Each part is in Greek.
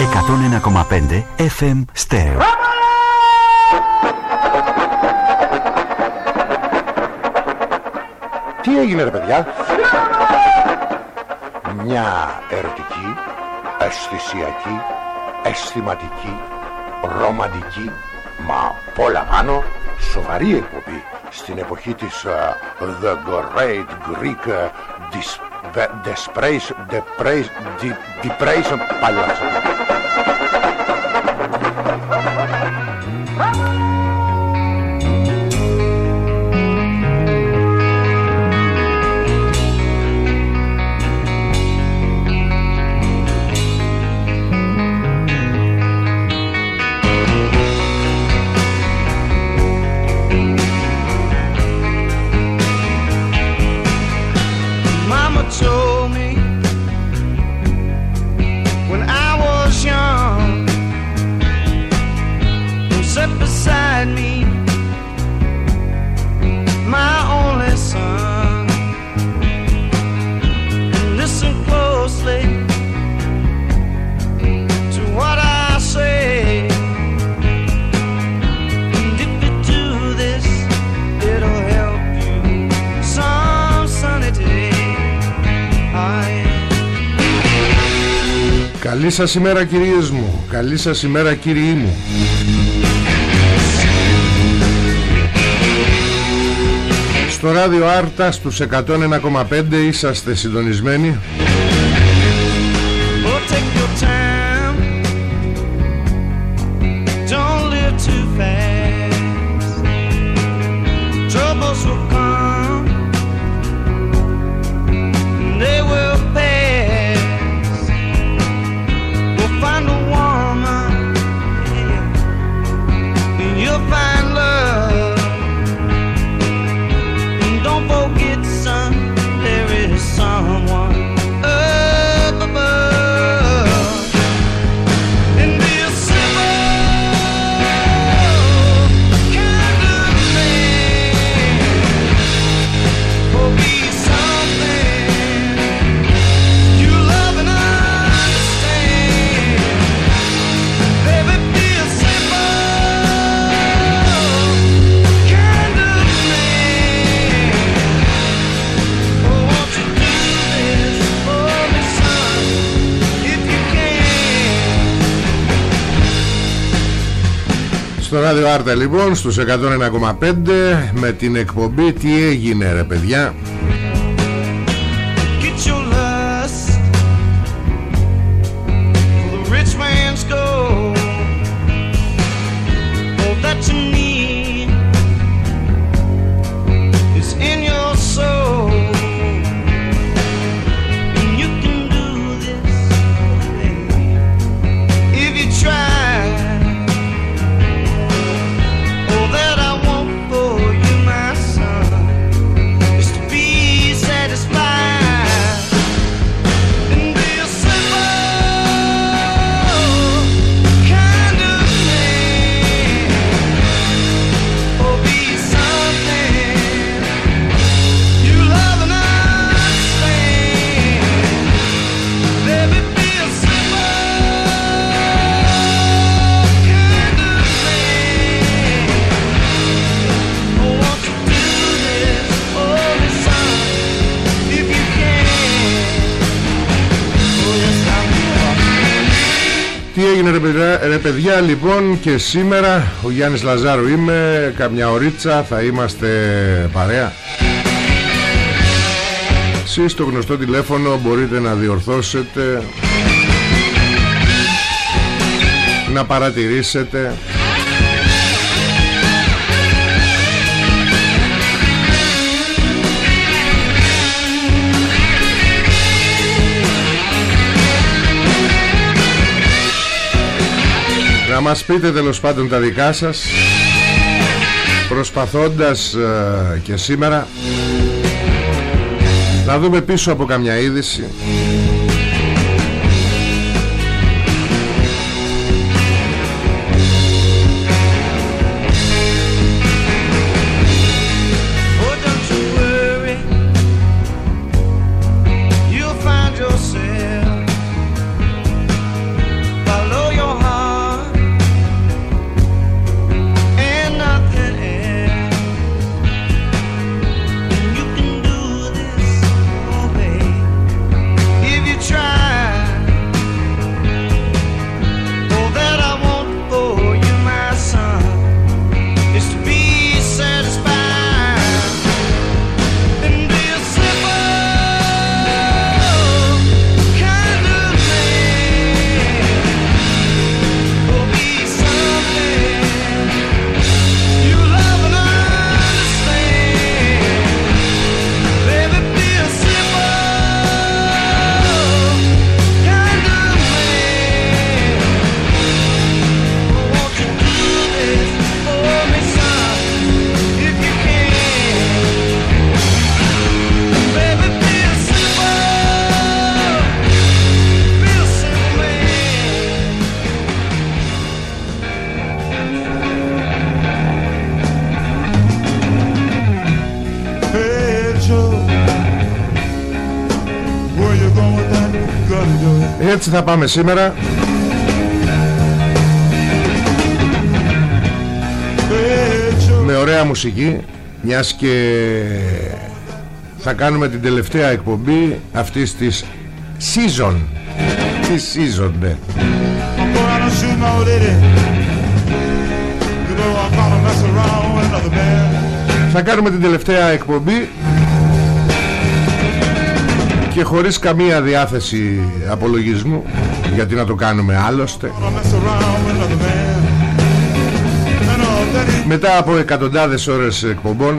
101,5 FM Stereo. Τι έγινε ρε παιδιά; Μια ερωτική Αισθησιακή Αισθηματική Ρομαντική Μα πολλά πάνω Σοβαρή εκπομπή Στην εποχή της uh, The Great Greek uh, Depression Depression Πάλι σας ημέρα κυρίες μου. Καλή σας ημέρα κύριοι μου. Στο ράδιο Άρτα στους 101,5 είσαστε συντονισμένοι ράδιο Άρτα λοιπόν στους 101,5 με την εκπομπή Τι έγινε ρε παιδιά ρε παιδιά λοιπόν και σήμερα ο Γιάννης Λαζάρου είμαι Καμιά ωρίτσα θα είμαστε παρέα. Εσείς στο γνωστό τηλέφωνο μπορείτε να διορθώσετε Να παρατηρήσετε να μας πείτε τέλος πάντων τα δικά σας προσπαθώντας ε, και σήμερα να δούμε πίσω από καμιά είδηση έτσι θα πάμε σήμερα. Με ωραία μουσική Μιας και θα κάνουμε την τελευταία εκπομπή αυτής της season. Της season ναι. Θα κάνουμε την τελευταία εκπομπή και χωρίς καμία διάθεση απολογισμού γιατί να το κάνουμε άλλωστε. Μετά από εκατοντάδες ώρες εκπομπών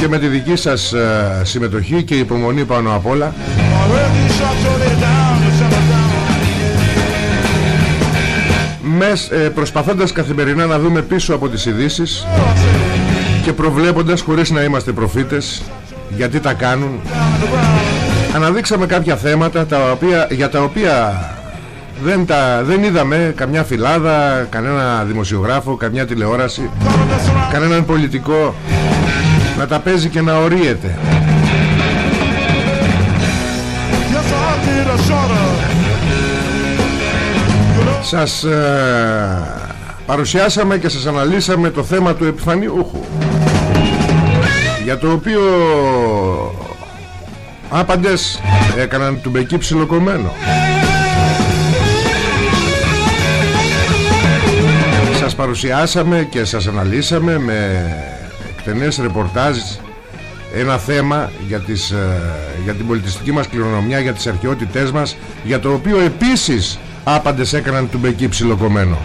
και με τη δική σας ε, συμμετοχή και υπομονή πάνω απ' όλα μες, ε, προσπαθώντας καθημερινά να δούμε πίσω από τις ειδήσεις και προβλέποντας χωρίς να είμαστε προφήτες γιατί τα κάνουν αναδείξαμε κάποια θέματα τα οποία, για τα οποία δεν, τα, δεν είδαμε καμιά φυλάδα, κανένα δημοσιογράφο, καμιά τηλεόραση, κανέναν πολιτικό να τα παίζει και να ορίεται. Σας ε, παρουσιάσαμε και σας αναλύσαμε το θέμα του επιφανιούχου για το οποίο άπαντες έκαναν του μπεκί ψιλοκομμένο. Σας παρουσιάσαμε και σας αναλύσαμε με εκτενές ρεπορτάζ ένα θέμα για, τις, ε, για την πολιτιστική μας κληρονομιά, για τις αρχαιότητές μας για το οποίο επίσης άπαντες έκαναν του μπεκί ψιλοκομμένο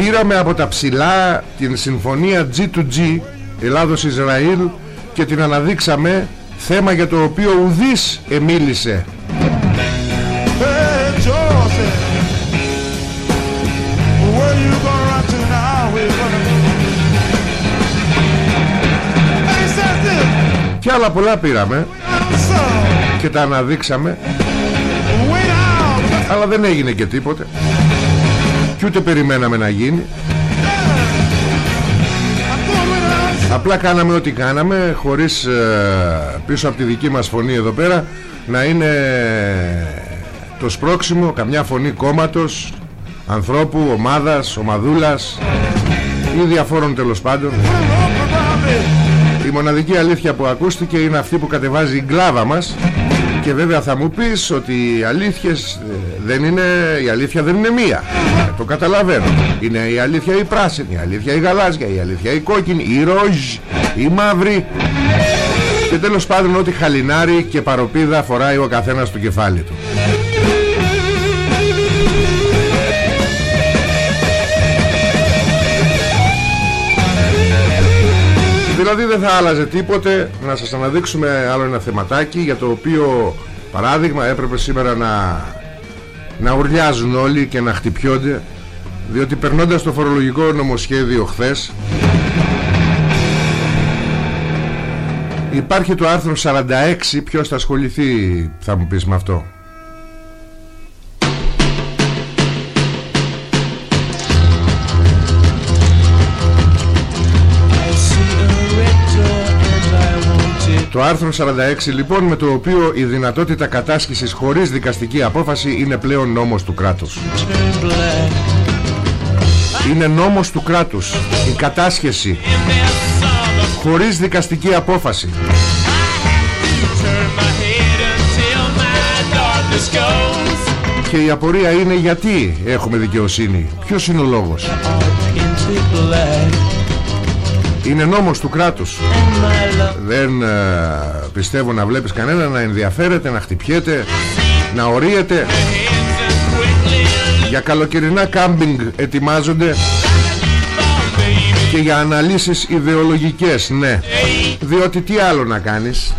Πήραμε από τα ψηλά την συμφωνία G2G Ελλάδος-Ισραήλ και την αναδείξαμε θέμα για το οποίο ουδής εμίλησε. Και άλλα πολλά πήραμε και τα αναδείξαμε. Αλλά δεν έγινε και τίποτε και ούτε περιμέναμε να γίνει. Απλά κάναμε ό,τι κάναμε χωρίς ε, πίσω από τη δική μας φωνή εδώ πέρα να είναι το σπρώξιμο καμιά φωνή κόμματος ανθρώπου, ομάδας, ομαδούλας ή διαφόρων τέλος πάντων. Η μοναδική αλήθεια που ακούστηκε είναι αυτή που κατεβάζει η γκλάβα μας και βέβαια θα μου πεις ότι οι αλήθειες ε, δεν είναι, η αλήθεια δεν είναι μία. ε, Το καταλαβαίνω. Είναι η αλήθεια η πράσινη, η αλήθεια η γαλάζια, η αλήθεια η κόκκινη, η ροζ, η μαύρη. Και τέλος πάντων ότι χαλινάρι και παροπίδα φοράει ο καθένας του κεφάλι του. Δηλαδή δεν θα άλλαζε τίποτε. Να σας αναδείξουμε άλλο ένα θεματάκι Για το οποίο παράδειγμα έπρεπε σήμερα να Να ουρλιάζουν όλοι και να χτυπιόνται Διότι περνώντας το φορολογικό νομοσχέδιο χθες Υπάρχει το άρθρο 46 Ποιος θα ασχοληθεί θα μου πεις με αυτό; Το άρθρο 46 λοιπόν με το οποίο η δυνατότητα κατάσχεσης χωρίς δικαστική απόφαση είναι πλέον νόμος του κράτους. Είναι νόμος του κράτους η κατάσχεση χωρίς δικαστική απόφαση. Και η απορία είναι γιατί έχουμε δικαιοσύνη. Ποιος είναι ο λόγος; Είναι νόμος του κράτους. Δεν ε, πιστεύω να βλέπεις κανένα να ενδιαφέρεται, να χτυπιέται Να ορίεται. Για καλοκαιρινά κάμπινγκ ετοιμάζονται Και για αναλύσεις ιδεολογικές, ναι. Διότι τι άλλο να κάνεις;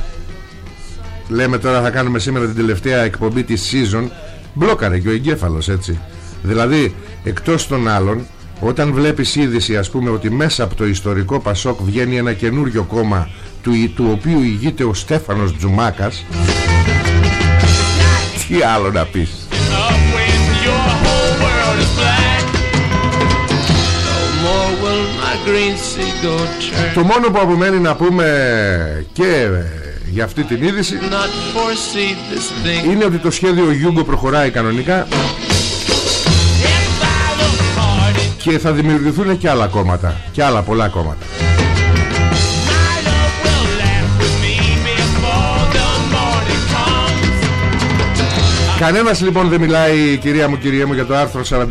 Λέμε τώρα θα κάνουμε σήμερα την τελευταία εκπομπή της season. Μπλόκαρε και ο εγκέφαλος έτσι. Δηλαδή εκτός των άλλων όταν βλέπεις είδηση ας πούμε ότι μέσα από το ιστορικό Πασόκ βγαίνει ένα καινούριο κόμμα του, του οποίου ηγείται ο Στέφανος Τζουμάκας τι άλλο να πεις. Το μόνο που απομένει να πούμε και για αυτή την είδηση είναι ότι το σχέδιο Γιούγκο προχωράει κανονικά και θα δημιουργηθούν και άλλα κόμματα. Και άλλα πολλά κόμματα. Κανένας λοιπόν δεν μιλάει κυρία μου κυρία μου για το άρθρο 46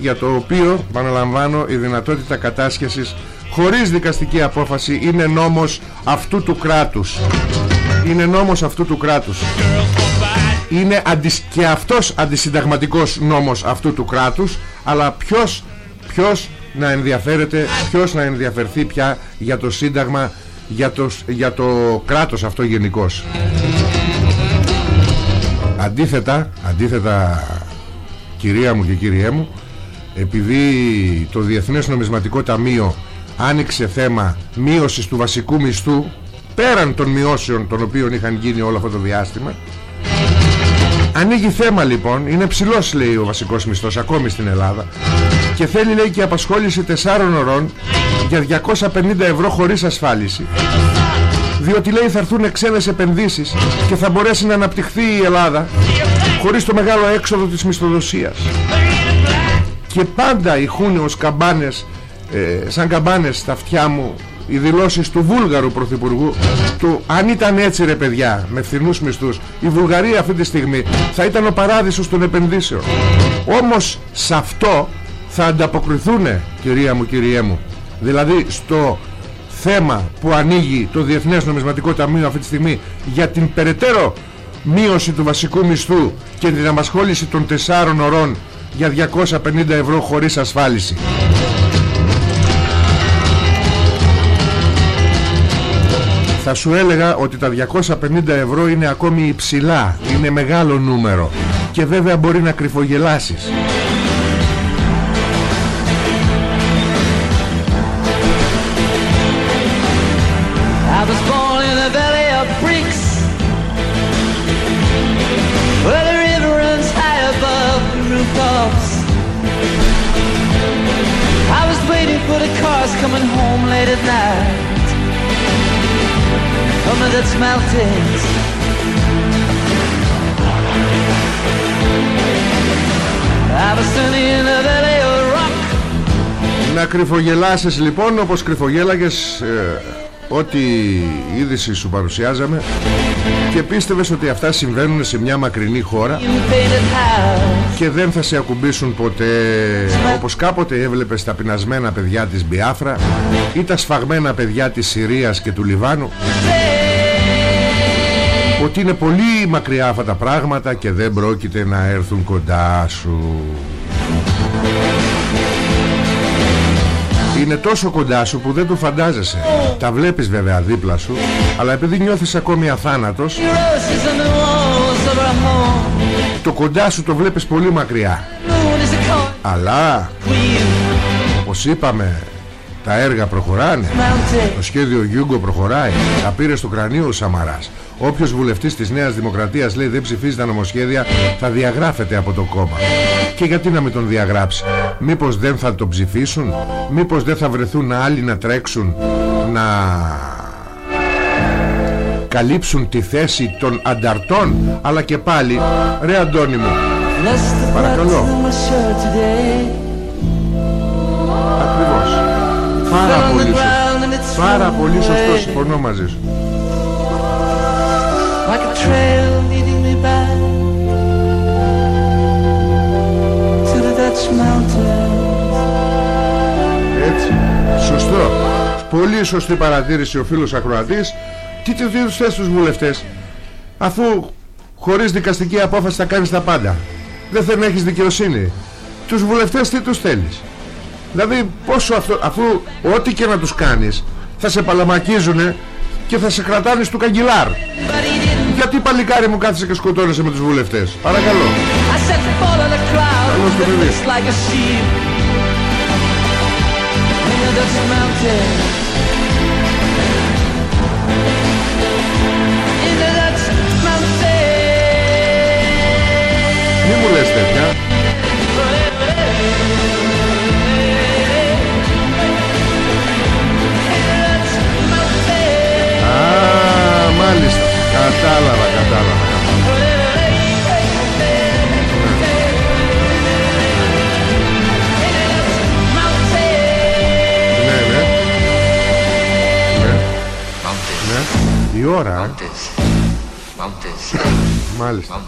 για το οποίο παραλαμβάνω η δυνατότητα κατάσχεσης χωρίς δικαστική απόφαση είναι νόμος αυτού του κράτους. Είναι νόμος αυτού του κράτους. Είναι και αυτός αντισυνταγματικός νόμος αυτού του κράτους αλλά ποιος, ποιος να ενδιαφέρεται ποιος να ενδιαφερθεί πια για το σύνταγμα για το, για το κράτος αυτό γενικώς. Αντίθετα αντίθετα κυρία μου και κυριέ μου επειδή το Διεθνές Νομισματικό Ταμείο άνοιξε θέμα μείωσης του βασικού μισθού πέραν των μειώσεων των οποίων είχαν γίνει όλο αυτό το διάστημα ανοίγει θέμα λοιπόν είναι ψηλός λέει ο βασικός μισθός ακόμη στην Ελλάδα και θέλει λέει και απασχόληση 4 ωρών για 250 ευρώ χωρίς ασφάλιση. Διότι λέει θα έρθουν ξένες επενδύσεις και θα μπορέσει να αναπτυχθεί η Ελλάδα χωρίς το μεγάλο έξοδο της μισθοδοσίας. Και πάντα ηχούν ως καμπάνες ε, σαν καμπάνες στα αυτιά μου οι δηλώσεις του Βούλγαρου Πρωθυπουργού του αν ήταν έτσι ρε παιδιά με φθηνούς μισθούς η Βουλγαρία αυτή τη στιγμή θα ήταν ο παράδεισος των επενδύσεων όμως σε αυτό θα ανταποκριθούν κυρία μου κυριέ μου δηλαδή στο θέμα που ανοίγει το Διεθνές Νομισματικό Ταμείο αυτή τη στιγμή για την περαιτέρω μείωση του βασικού μισθού και την απασχόληση των 4 ωρών για 250 ευρώ χωρίς ασφάλιση. Θα σου έλεγα ότι τα 250 ευρώ είναι ακόμη υψηλά, είναι μεγάλο νούμερο και βέβαια μπορεί να κρυφογελάσεις. Coming home late at night From that's melted I was standing in a valley of rock Να κρυφογελάσεις λοιπόν όπως κρυφογέλαγες ε, ό,τι είδηση σου παρουσιάζαμε και πίστευες ότι αυτά συμβαίνουν σε μια μακρινή χώρα και δεν θα σε ακουμπήσουν ποτέ όπως κάποτε έβλεπες τα πεινασμένα παιδιά της Μπιάφρα ή τα σφαγμένα παιδιά της Συρίας και του Λιβάνου. Ότι είναι πολύ μακριά αυτά τα πράγματα και δεν πρόκειται να έρθουν κοντά σου είναι τόσο κοντά σου που δεν το φαντάζεσαι. Τα βλέπεις βέβαια δίπλα σου Αλλά επειδή νιώθεις ακόμη αθάνατος Το κοντά σου το βλέπεις πολύ μακριά. Αλλά Όπως είπαμε τα έργα προχωράνε. Το σχέδιο Γιούγκο προχωράει. Τα πήρε στο κρανίο ο Σαμαράς. Όποιος βουλευτής της Νέας Δημοκρατίας λέει δεν ψηφίζει τα νομοσχέδια θα διαγράφεται από το κόμμα. Και γιατί να μην τον διαγράψει; Μήπως δεν θα το ψηφίσουν; Μήπως δεν θα βρεθούν άλλοι να τρέξουν να καλύψουν τη θέση των ανταρτών; Αλλά και πάλι, ρε Αντώνη μου, παρακαλώ. Ακριβώς. Πάρα πολύ σωστό. Πάρα πολύ σωστό συμφωνώ μαζί σου. Έτσι, σωστό. Πολύ σωστή παρατήρηση ο φίλος Ακροατής. Τι τους θες τους βουλευτές; Αφού χωρίς δικαστική απόφαση θα κάνεις τα πάντα. Δεν θέλει να έχεις δικαιοσύνη. Τους βουλευτές τι τους θέλεις; Δηλαδή πόσο αυτό Αφού ό,τι και να τους κάνεις Θα σε παλαμακίζουνε Και θα σε κρατάνε του καγκελάρ γιατί παλικάρι μου κάθισε και σκοτώνεσαι με τους βουλευτές; Παρακαλώ Κωνσταντίνος Μην μου λες τέτοια. Α, μάλιστα. Κατάλαβα. Η ώρα. Μάλιστα. Μάλιστα.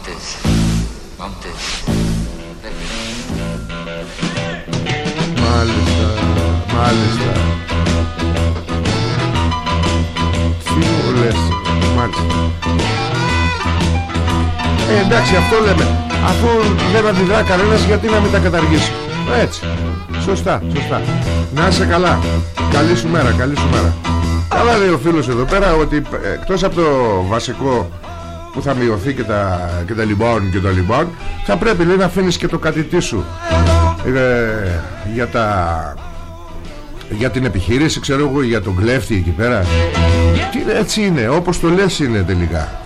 Μάλιστα. Τι μου λες. Μάλιστα. Ε, εντάξει, αυτό λέμε. Αφού δεν αντιδρά κανένας, γιατί να μην τα καταργήσει. Έτσι. Σωστά, σωστά. Να είσαι καλά. Καλή σου μέρα, καλή σου μέρα. Καλά λέει ο φίλος εδώ πέρα ότι ε, εκτός από το βασικό που θα μειωθεί και τα, και τα λιμπών και το λιμπών θα πρέπει λέει να αφήνεις και το κατητή σου ε, για τα για την επιχείρηση ξέρω εγώ για τον κλέφτη εκεί πέρα. Τι, έτσι είναι όπως το λες είναι τελικά.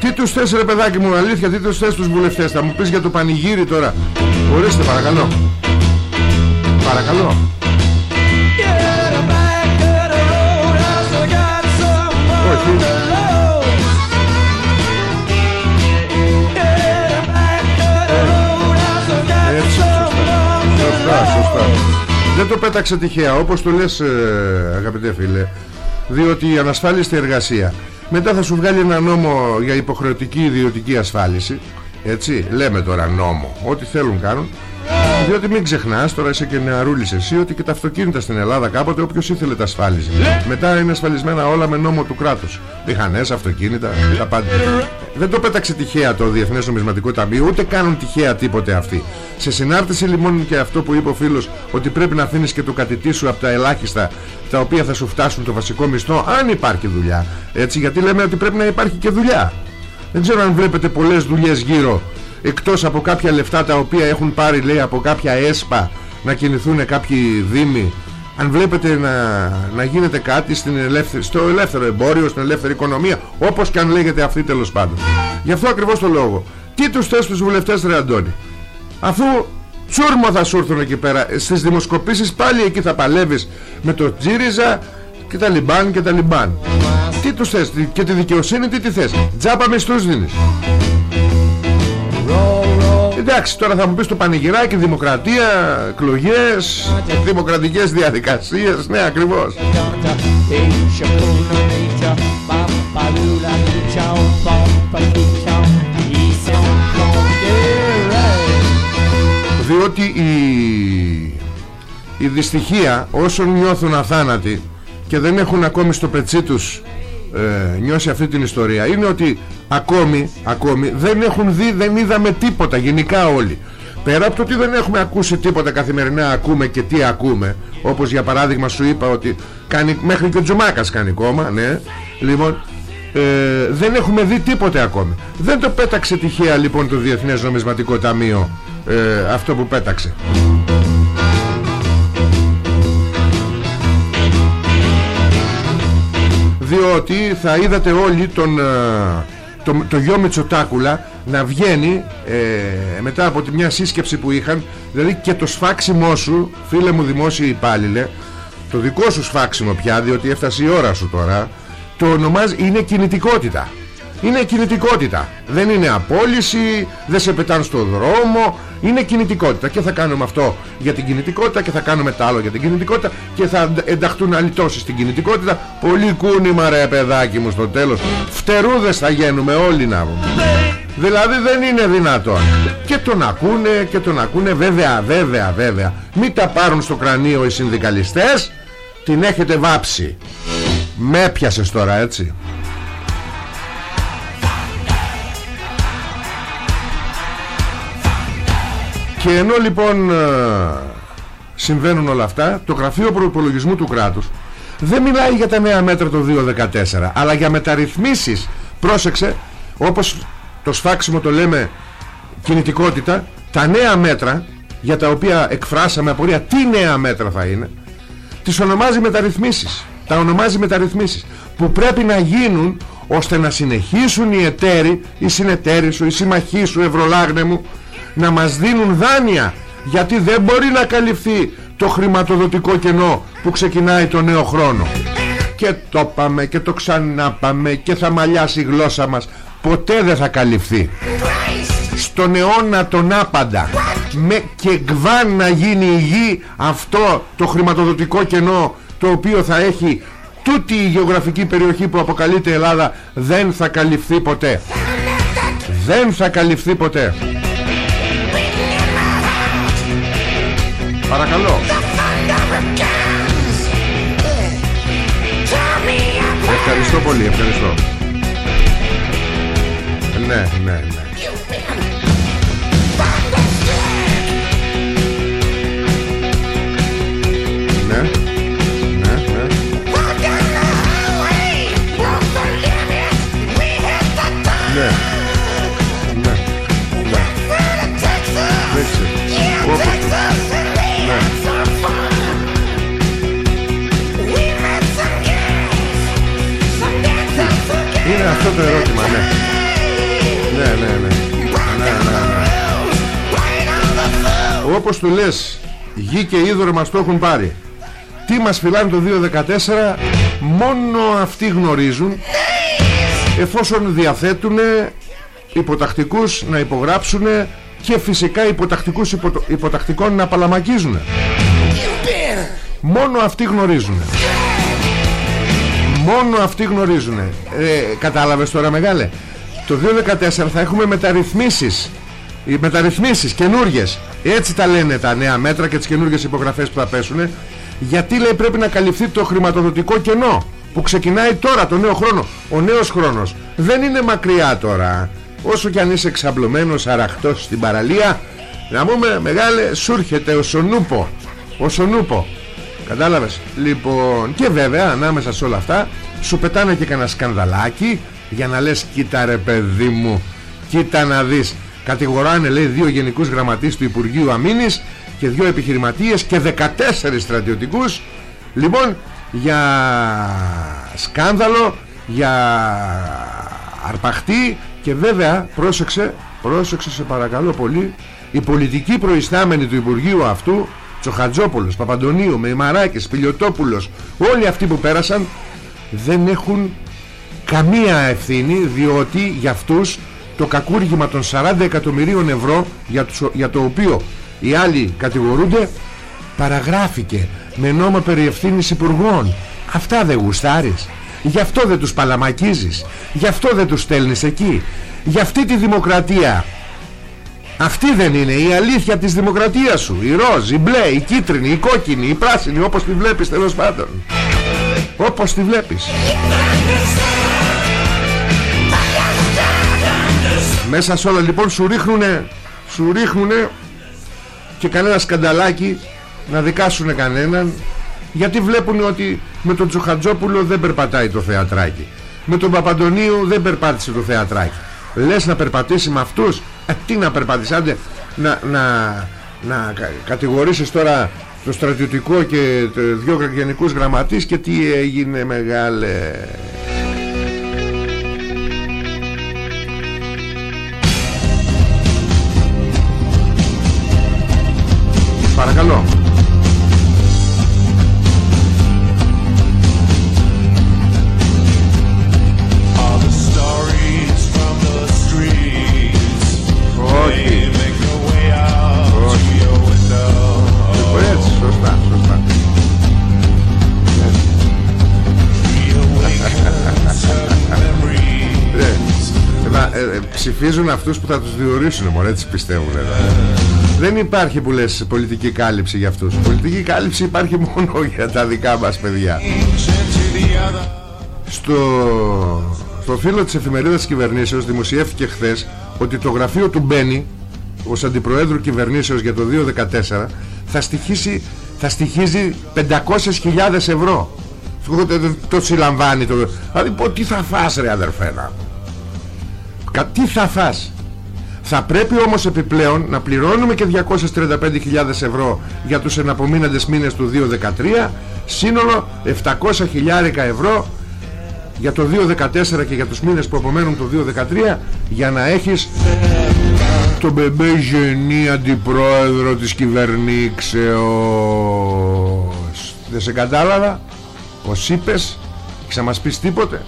Τι τους θες ρε παιδάκι μου αλήθεια Τι τους θες τους βουλευτές Θα μου πεις για το πανηγύρι τώρα. Ορίστε παρακαλώ Παρακαλώ. Όχι. Έτσι σωστά Σωστά. Δεν το πέταξε τυχαία Όπως το λες ε, αγαπητέ φίλε Διότι η ανασφάλιστη εργασία. Μετά θα σου βγάλει ένα νόμο για υποχρεωτική ιδιωτική ασφάλιση έτσι λέμε τώρα νόμο ό,τι θέλουν κάνουν διότι μην ξεχνάς τώρα είσαι και νεαρούλης εσύ ότι και τα αυτοκίνητα στην Ελλάδα κάποτε όποιος ήθελε τα ασφάλιζε. Μετά είναι ασφαλισμένα όλα με νόμο του κράτους. Μηχανές, αυτοκίνητα, τα πάντα. Δεν το πέταξε τυχαία το Διεθνές Νομισματικό Ταμείο ούτε κάνουν τυχαία τίποτε αυτοί σε συνάρτηση λοιπόν και αυτό που είπε ο φίλος ότι πρέπει να αφήνεις και το κατητή σου από τα ελάχιστα τα οποία θα σου φτάσουν το βασικό μισθό αν υπάρχει δουλειά. Έτσι γιατί λέμε ότι πρέπει να υπάρχει και δουλειά. Δεν ξέρω αν βλέπετε πολλές δουλειές γύρω εκτός από κάποια λεφτά τα οποία έχουν πάρει λέει από κάποια έσπα να κινηθούν κάποιοι δήμοι αν βλέπετε να, να γίνεται κάτι στην ελεύθερη, στο ελεύθερο εμπόριο, στην ελεύθερη οικονομία όπως και αν λέγεται αυτή τέλος πάντων. Γι' αυτό ακριβώς το λόγο. Τι τους θες τους βουλευτές ρε Αντώνη; Αφού τσούρμο θα σου έρθουν εκεί πέρα στις δημοσκοπήσεις πάλι εκεί θα παλεύεις με το Τζίριζα και τα Λιμπάν και τα Λιμπάν. Τι τους θες και τη δικαιοσύνη τι τη θες; Τζάπα μισθούς δίνεις Εντάξει τώρα θα μου πεις το πανηγυράκι Δημοκρατία, εκλογές Δημοκρατικές διαδικασίες. Ναι ακριβώς. Διότι η, η δυστυχία Όσων νιώθουν αθάνατοι Και δεν έχουν ακόμη στο πετσί τους ε, νιώσει αυτή την ιστορία. Είναι ότι ακόμη, ακόμη δεν έχουν δει, δεν είδαμε τίποτα γενικά όλοι. Πέρα από το ότι δεν έχουμε ακούσει τίποτα καθημερινά ακούμε και τι ακούμε. Όπως για παράδειγμα σου είπα ότι κάνει, μέχρι και ο Τζουμάκας κάνει κόμμα ναι, λοιπόν ε, δεν έχουμε δει τίποτε ακόμη. Δεν το πέταξε τυχαία λοιπόν το Διεθνές Νομισματικό Ταμείο ε, αυτό που πέταξε διότι θα είδατε όλοι τον, ε, το, το γιο Μητσοτάκουλα να βγαίνει ε, μετά από τη μια σύσκεψη που είχαν δηλαδή και το σφάξιμό σου φίλε μου δημόσιοι υπάλληλε το δικό σου σφάξιμο πια διότι έφτασε η ώρα σου τώρα το ονομάζει είναι κινητικότητα είναι κινητικότητα. Δεν είναι απόλυση δεν σε πετάνε στο δρόμο. Είναι κινητικότητα. Και θα κάνουμε αυτό για την κινητικότητα και θα κάνουμε τα άλλο για την κινητικότητα και θα ενταχτούν άλλοι τόσοι στην κινητικότητα. Πολύ κούνημα ρε παιδάκι μου στο τέλος. Φτερούδες θα γίνουμε όλοι να Δηλαδή δεν είναι δυνατόν. Και τον ακούνε και τον ακούνε. Βέβαια βέβαια βέβαια. Μην τα πάρουν στο κρανίο οι συνδικαλιστές. Την έχετε βάψει. Με έπιασες τώρα έτσι Και ενώ λοιπόν ε, συμβαίνουν όλα αυτά Το γραφείο προπολογισμού του κράτους Δεν μιλάει για τα νέα μέτρα το 2014 Αλλά για μεταρρυθμίσεις. Πρόσεξε Όπως το σφάξιμο το λέμε κινητικότητα Τα νέα μέτρα Για τα οποία εκφράσαμε απορία Τι νέα μέτρα θα είναι Τις ονομάζει μεταρρυθμίσεις. Τα ονομάζει μεταρρυθμίσεις Που πρέπει να γίνουν ώστε να συνεχίσουν οι εταίροι Οι συνεταίροι σου, οι συμμαχοί σου Ευρωλάγνε μου να μας δίνουν δάνεια γιατί δεν μπορεί να καλυφθεί το χρηματοδοτικό κενό που ξεκινάει το νέο χρόνο. Και το πάμε και το ξανάπαμε και θα μαλλιάσει η γλώσσα μας. Ποτέ δεν θα καλυφθεί. Στον αιώνα τον άπαντα με και γκβάν να γίνει η γη αυτό το χρηματοδοτικό κενό το οποίο θα έχει τούτη η γεωγραφική περιοχή που αποκαλείται Ελλάδα δεν θα καλυφθεί ποτέ. Δεν θα καλυφθεί ποτέ Παρακαλώ. Ευχαριστώ πολύ, ευχαριστώ. Ναι, ναι, ναι αυτό το ερώτημα, ναι. Ναι, ναι, ναι. ναι, ναι, ναι. Όπως του λες, γη και είδωρο μας το έχουν πάρει. Τι μας φυλάνε το 2014, μόνο αυτοί γνωρίζουν, εφόσον διαθέτουν υποτακτικούς να υπογράψουν και φυσικά υποτακτικούς υποτακτικών να παλαμακίζουν. Μόνο αυτοί γνωρίζουν. Μόνο αυτοί γνωρίζουν ε, Κατάλαβες τώρα μεγάλε. Το 2014 θα έχουμε μεταρρυθμίσεις. Οι μεταρρυθμίσεις καινούργιες. Έτσι τα λένε τα νέα μέτρα Και τις καινούργιες υπογραφές που θα πέσουν Γιατί λέει πρέπει να καλυφθεί το χρηματοδοτικό κενό Που ξεκινάει τώρα το νέο χρόνο. Ο νέος χρόνος δεν είναι μακριά τώρα. Όσο κι αν είσαι εξαπλωμένος αραχτός στην παραλία Να πούμε μεγάλε σου έρχεται ο Σονούπο. Ο Σονούπο Κατάλαβες; Λοιπόν και βέβαια ανάμεσα σε όλα αυτά Σου πετάνε και κανένα σκανδαλάκι Για να λες κοίτα ρε παιδί μου Κοίτα να δεις Κατηγοράνε λέει δύο γενικούς γραμματείς του Υπουργείου Αμήνης Και δύο επιχειρηματίες Και 14 στρατιωτικούς. Λοιπόν για σκάνδαλο Για αρπαχτή Και βέβαια πρόσεξε Πρόσεξε σε παρακαλώ πολύ Η πολιτική προϊστάμενη του Υπουργείου αυτού Τσοχατζόπουλος, Παπαντονίου, Μεϊμαράκης, Πιλιοτόπουλος όλοι αυτοί που πέρασαν δεν έχουν καμία ευθύνη διότι για αυτούς το κακούργημα των 40 εκατομμυρίων ευρώ για, για το οποίο οι άλλοι κατηγορούνται παραγράφηκε με νόμο περί ευθύνης υπουργών. Αυτά δεν γουστάρεις. Γι' αυτό δεν τους παλαμακίζεις. Γι' αυτό δεν τους στέλνεις εκεί. Για αυτή τη δημοκρατία αυτή δεν είναι η αλήθεια της δημοκρατίας σου. Η ροζ, η μπλε, η κίτρινη, η κόκκινη, η πράσινη Όπως τη βλέπεις τέλος πάντων. Όπως τη βλέπεις. Μέσα σε όλα λοιπόν σου ρίχνουνε Σου ρίχνουνε Και κανένα σκανταλάκι Να δικάσουνε κανέναν Γιατί βλέπουν ότι με τον Τσοχατζόπουλο δεν περπατάει το θεατράκι. Με τον Παπαντονίου δεν περπάτησε το θεατράκι. Λες να περπατήσει με αυτούς; Ε, Τι να περπατήσεις να, να, να κατηγορήσεις τώρα το στρατιωτικό και το δυο γενικούς γραμματείς και τι έγινε μεγάλε. Παρακαλώ ψηφίζουν αυτούς που θα τους διορίσουν μωρέ έτσι πιστεύουν δεν υπάρχει που λες πολιτική κάλυψη για αυτούς. Πολιτική κάλυψη υπάρχει μόνο για τα δικά μας παιδιά. Στο, στο φίλο της εφημερίδας της κυβερνήσεως δημοσιεύτηκε χθες ότι το γραφείο του Μπένι ως αντιπροέδρου κυβερνήσεως για το 2014 θα στοιχίσει θα στοιχίζει 500.000 ευρώ. Το συλλαμβάνει το... δηλαδή πω τι θα φας ρε αδερφέ τι θα φας; Θα πρέπει όμως επιπλέον να πληρώνουμε και 235.000 ευρώ για τους εναπομείναντες μήνες του 2013 σύνολο 700.000 ευρώ για το 2014 και για τους μήνες που απομένουν το 2013 για να έχεις τον μπεμπέ γενή αντιπρόεδρο της κυβερνήξεως. Δεν σε κατάλαβα; Πως είπες; Και μας πεις τίποτε;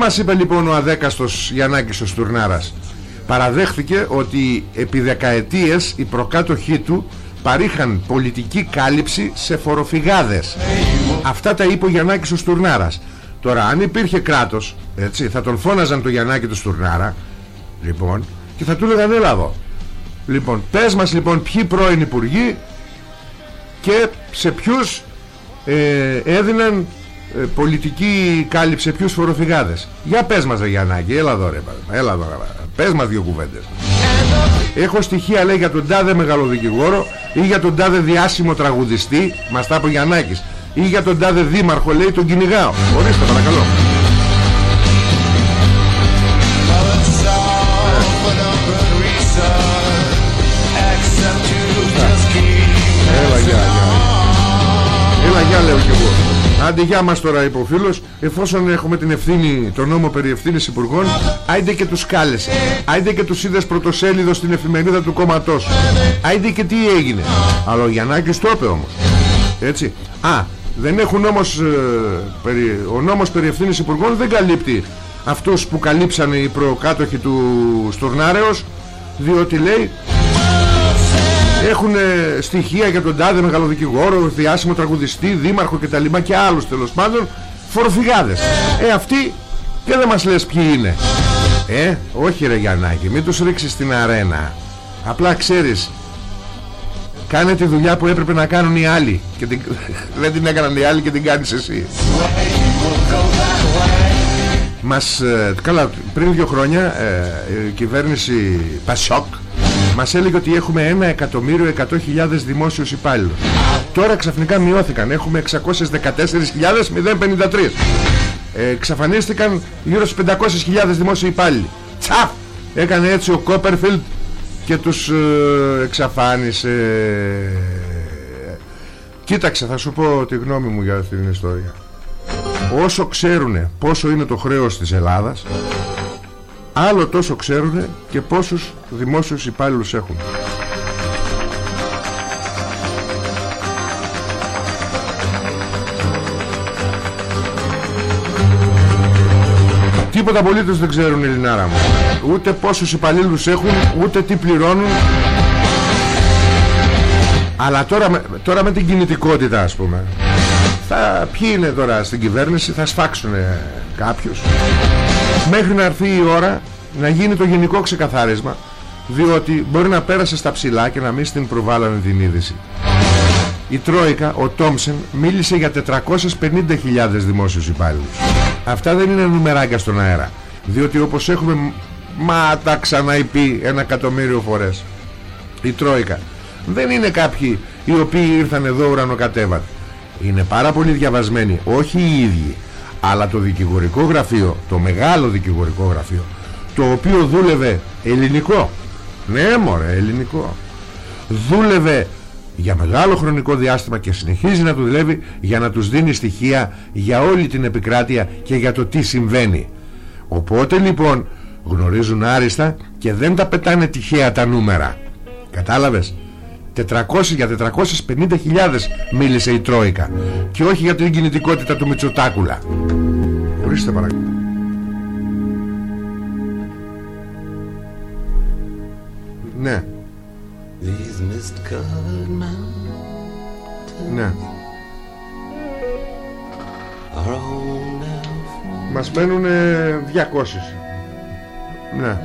Μας είπε λοιπόν ο αδέκαστος Γιαννάκης ο Στουρνάρας. Παραδέχθηκε ότι επί δεκαετίες οι προκάτοχοί του παρήχαν πολιτική κάλυψη σε φοροφυγάδες. Αυτά τα είπε ο Γιαννάκης ο Στουρνάρας. Τώρα αν υπήρχε κράτος έτσι, θα τον φώναζαν το Γιαννάκη του Στουρνάρα λοιπόν και θα του έλεγαν έλα εδώ λοιπόν πες μας λοιπόν ποιοι πρώην υπουργοί και σε ποιους ε, έδιναν ε, πολιτική κάλυψη σε ποιους φοροφυγάδες. Για πες μας ρε Γιαννάκη έλα εδώ ρε έλα εδώ ρε πες μας δύο κουβέντες. Έχω στοιχεία λέει για τον τάδε μεγαλοδικηγόρο ή για τον τάδε διάσημο τραγουδιστή μας τα είπε ο Γιαννάκης ή για τον τάδε δήμαρχο λέει τον κυνηγάω. Ορίστε παρακαλώ Άντε γεια μας τώρα είπε ο φίλος. Εφόσον έχουμε την ευθύνη Το νόμο περί ευθύνης υπουργών Άιντε και τους κάλεσε. Άιντε και τους είδες πρωτοσέλιδος στην εφημερίδα του κόμματός. Άιντε και τι έγινε. Αλλά ο Γιαννάκης το είπε όμως. Έτσι. Α δεν έχουν όμως ε, περί, Ο νόμος περί ευθύνης υπουργών δεν καλύπτει Αυτούς που καλύψανε οι προκάτοχοι του Στουρνάρεως Διότι λέει έχουν στοιχεία για τον τάδε μεγαλοδικηγόρο, διάσημο τραγουδιστή, δήμαρχο και τα λιμά και άλλους τέλος πάντων φοροφυγάδες. Ε αυτοί και δεν μας λες ποιοι είναι. Ε, όχι ρε Γιαννάκη, μην τους ρίξεις στην αρένα. Απλά ξέρεις, κάνε τη δουλειά που έπρεπε να κάνουν οι άλλοι και την... δεν την έκαναν οι άλλοι και την κάνεις εσύ. Μας, ε, καλά, πριν δύο χρόνια ε, η κυβέρνηση Πασόκ μας έλεγε ότι έχουμε 1.100.000 δημόσιους υπάλληλους. Τώρα ξαφνικά μειώθηκαν. Έχουμε 614.053 ε, Εξαφανίστηκαν γύρω στους 500.000 δημόσιοι υπάλληλοι. Τσαφ! Έκανε έτσι ο Κόπερφιλτ Και τους ε, εξαφάνισε. Κοίταξε θα σου πω τη γνώμη μου για αυτή την ιστορία. Όσο ξέρουν πόσο είναι το χρέος της Ελλάδας άλλο τόσο ξέρουν και πόσους δημόσιους υπάλληλους έχουν. Τίποτα απολύτως δεν ξέρουν Ελληνάρα μου. Ούτε πόσους υπαλλήλους έχουν Ούτε τι πληρώνουν. Αλλά τώρα, τώρα με την κινητικότητα ας πούμε. Θα, Ποιοι είναι τώρα στην κυβέρνηση Θα σφάξουν κάποιους μέχρι να έρθει η ώρα να γίνει το γενικό ξεκαθάρισμα διότι μπορεί να πέρασε στα ψηλά και να μην στην προβάλλανε την είδηση. Η Τρόικα, ο Τόμσεν μίλησε για 450.000 δημόσιους υπάλληλους. Αυτά δεν είναι νουμεράκια στον αέρα διότι όπως έχουμε μα τα ξαναειπεί ένα εκατομμύριο φορές. Η Τρόικα. Δεν είναι κάποιοι οι οποίοι ήρθαν εδώ ουρανοκατέβατοι. Είναι πάρα πολύ διαβασμένοι όχι οι ίδιοι αλλά το δικηγορικό γραφείο το μεγάλο δικηγορικό γραφείο το οποίο δούλευε ελληνικό. Ναι μωρέ ελληνικό. Δούλευε για μεγάλο χρονικό διάστημα και συνεχίζει να του δουλεύει για να τους δίνει στοιχεία για όλη την επικράτεια και για το τι συμβαίνει. Οπότε λοιπόν γνωρίζουν άριστα και δεν τα πετάνε τυχαία τα νούμερα. Κατάλαβες; 400 για 450.000 μίλησε η Τρόικα. Και όχι για την κινητικότητα του Μητσοτάκουλα. Ορίστε παρακαλώ. Ναι. Ναι. Μας μένουν 200 ναι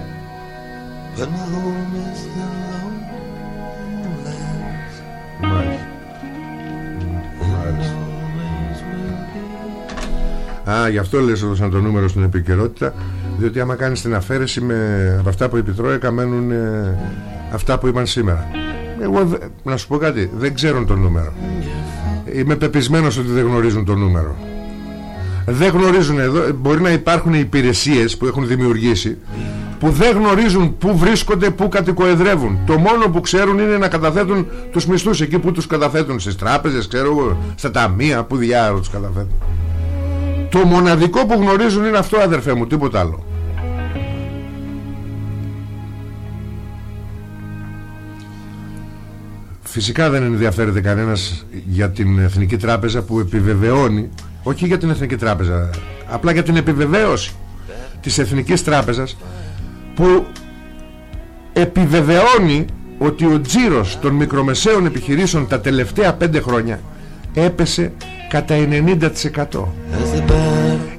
Α, γι' αυτό λες έδωσαν το νούμερο στην επικαιρότητα Διότι άμα κάνεις την αφαίρεση με από αυτά που είπε Τρόικα μένουν ε, αυτά που είπαν σήμερα. Εγώ να σου πω κάτι Δεν ξέρουν το νούμερο. Είμαι πεπισμένος ότι δεν γνωρίζουν το νούμερο. Δεν γνωρίζουν εδώ Μπορεί να υπάρχουν υπηρεσίες που έχουν δημιουργήσει που δεν γνωρίζουν πού βρίσκονται, πού κατοικοεδρεύουν. Το μόνο που ξέρουν είναι να καταθέτουν τους μισθούς εκεί που τους καταθέτουν στις τράπεζες, ξέρω στα ταμεία, που διάρρω τους καταθέτουν. Το μοναδικό που γνωρίζουν είναι αυτό αδερφέ μου, τίποτα άλλο. Φυσικά δεν ενδιαφέρεται κανένας για την Εθνική Τράπεζα που επιβεβαιώνει, όχι για την Εθνική Τράπεζα, απλά για την επιβεβαίωση της Εθνικής Τράπεζας που επιβεβαιώνει ότι ο τζίρος των μικρομεσαίων επιχειρήσεων τα τελευταία πέντε χρόνια έπεσε κατά 90%